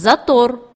затор.